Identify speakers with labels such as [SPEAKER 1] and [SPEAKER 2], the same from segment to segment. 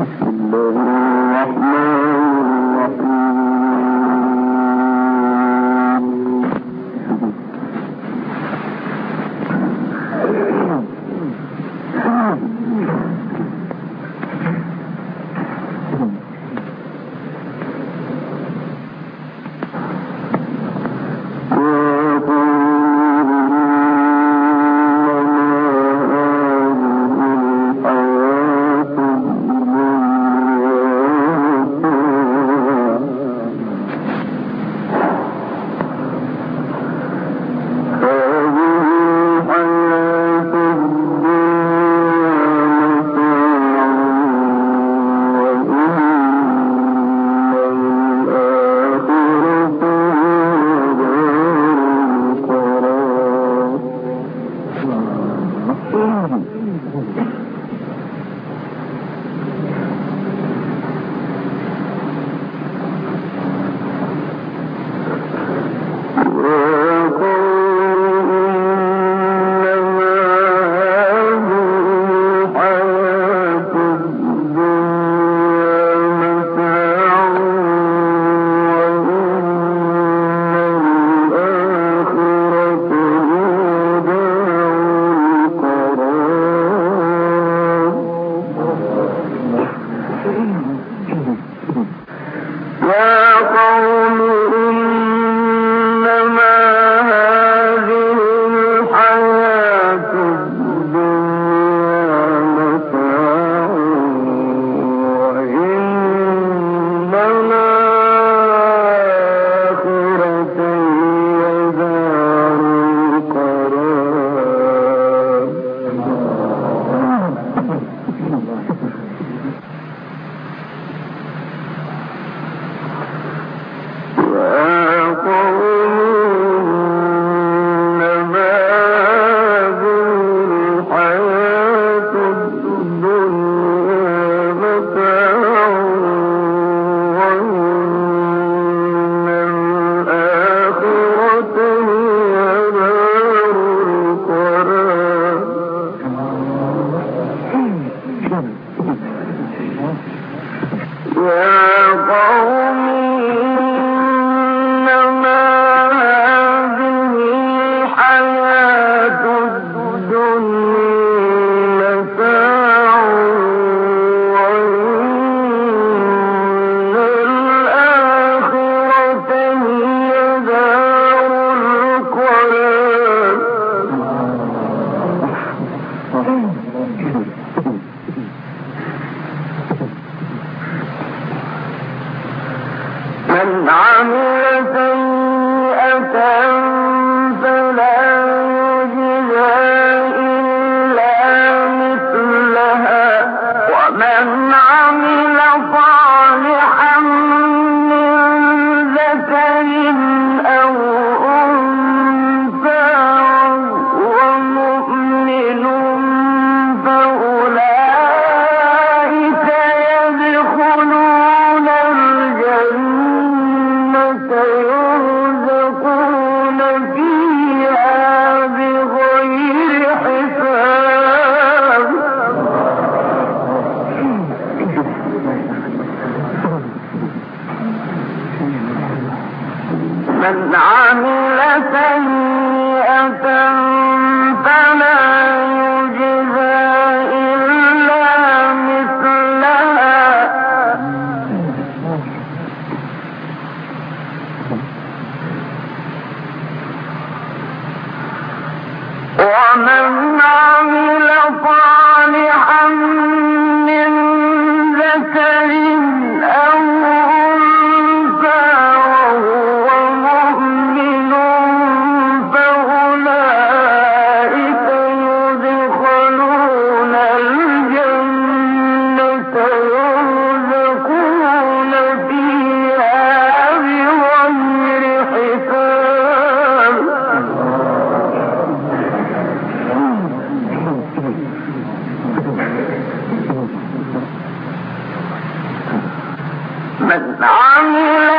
[SPEAKER 1] بسم الله الرحمن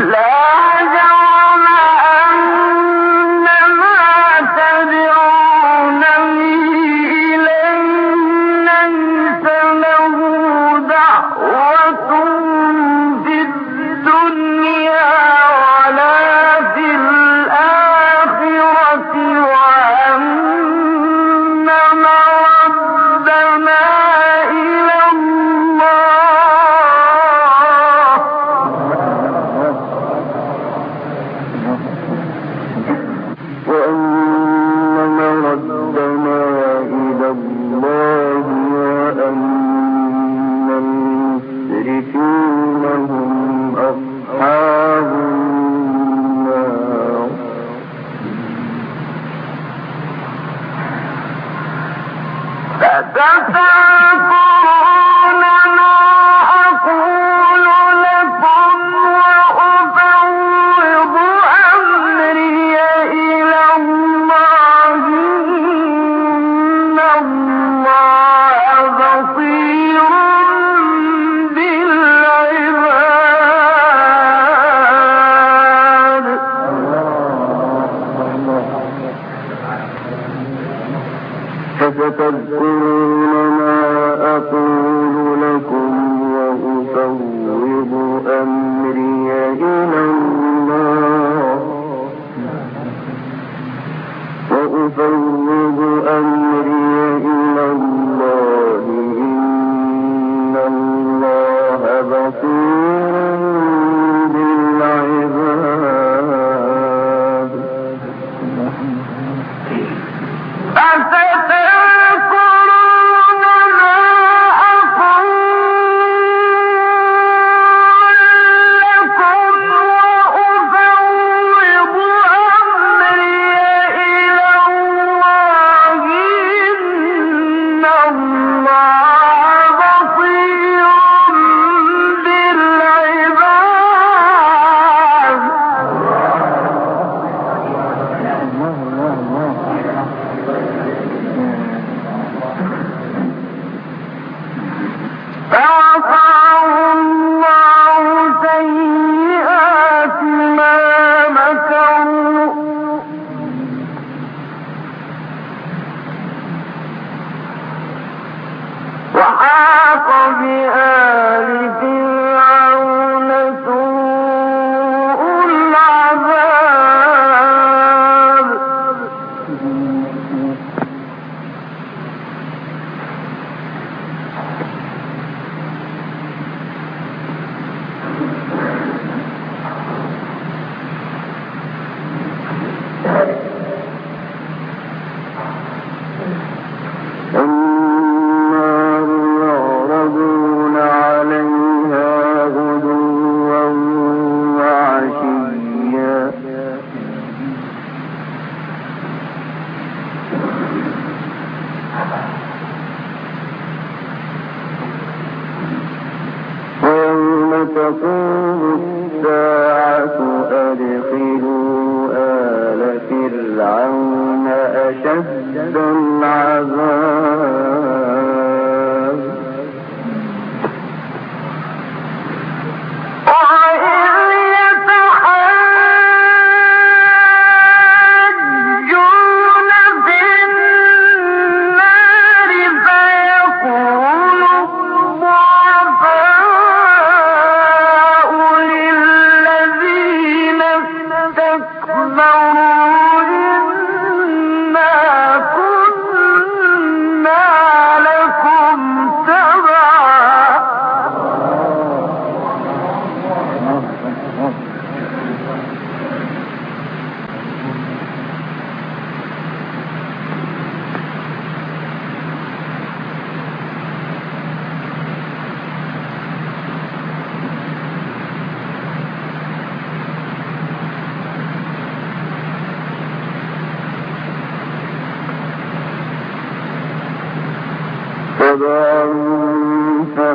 [SPEAKER 1] Let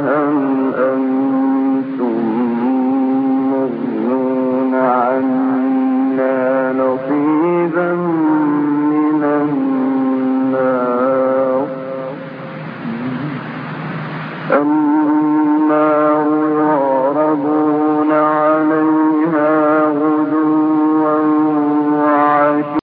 [SPEAKER 1] heaven.